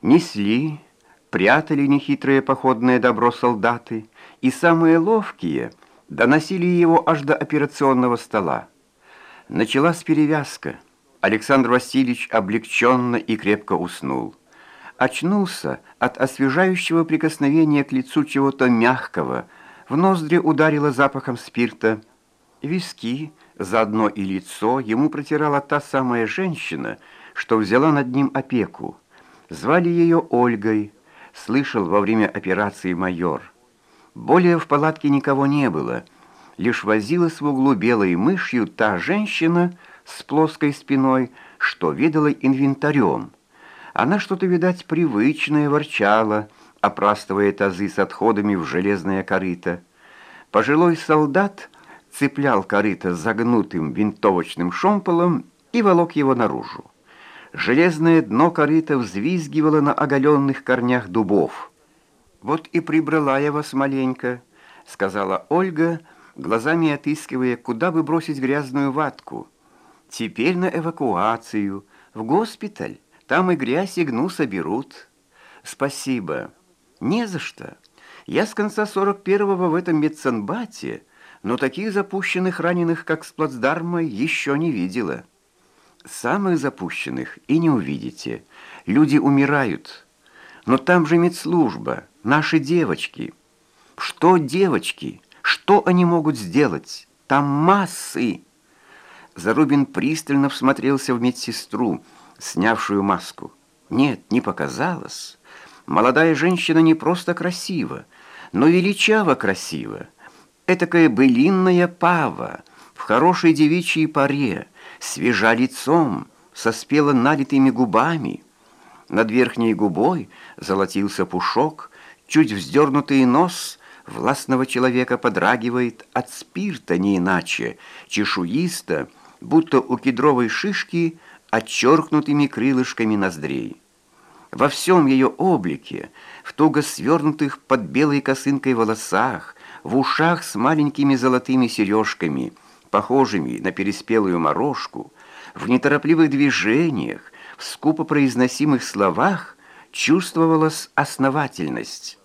Несли, прятали нехитрое походное добро солдаты, и самые ловкие доносили его аж до операционного стола. Началась перевязка. Александр Васильевич облегченно и крепко уснул. Очнулся от освежающего прикосновения к лицу чего-то мягкого, в ноздри ударило запахом спирта. Виски, заодно и лицо ему протирала та самая женщина, что взяла над ним опеку. Звали ее Ольгой, слышал во время операции майор. Более в палатке никого не было, лишь возилась в углу белой мышью та женщина с плоской спиной, что ведала инвентарем. Она что-то, видать, привычное ворчала, опрастывая тазы с отходами в железное корыто. Пожилой солдат цеплял корыто загнутым винтовочным шомполом и волок его наружу. Железное дно корыта взвизгивало на оголенных корнях дубов. «Вот и прибрала я вас маленько», — сказала Ольга, глазами отыскивая, куда бы бросить грязную ватку. «Теперь на эвакуацию, в госпиталь, там и грязь, и гну соберут». «Спасибо». «Не за что. Я с конца 41-го в этом медсанбате, но таких запущенных раненых, как с плацдарма, еще не видела». Самых запущенных и не увидите. Люди умирают. Но там же медслужба, наши девочки. Что девочки? Что они могут сделать? Там массы. Зарубин пристально всмотрелся в медсестру, снявшую маску. Нет, не показалось. Молодая женщина не просто красива, но величаво красива. Этакая былинная пава в хорошей девичьей паре, свежа лицом, со спело налитыми губами. Над верхней губой золотился пушок, чуть вздернутый нос властного человека подрагивает от спирта не иначе, чешуисто, будто у кедровой шишки отчеркнутыми крылышками ноздрей. Во всем ее облике, в туго свернутых под белой косынкой волосах, в ушах с маленькими золотыми сережками – похожими на переспелую морожку, в неторопливых движениях, в скупо произносимых словах чувствовалась основательность.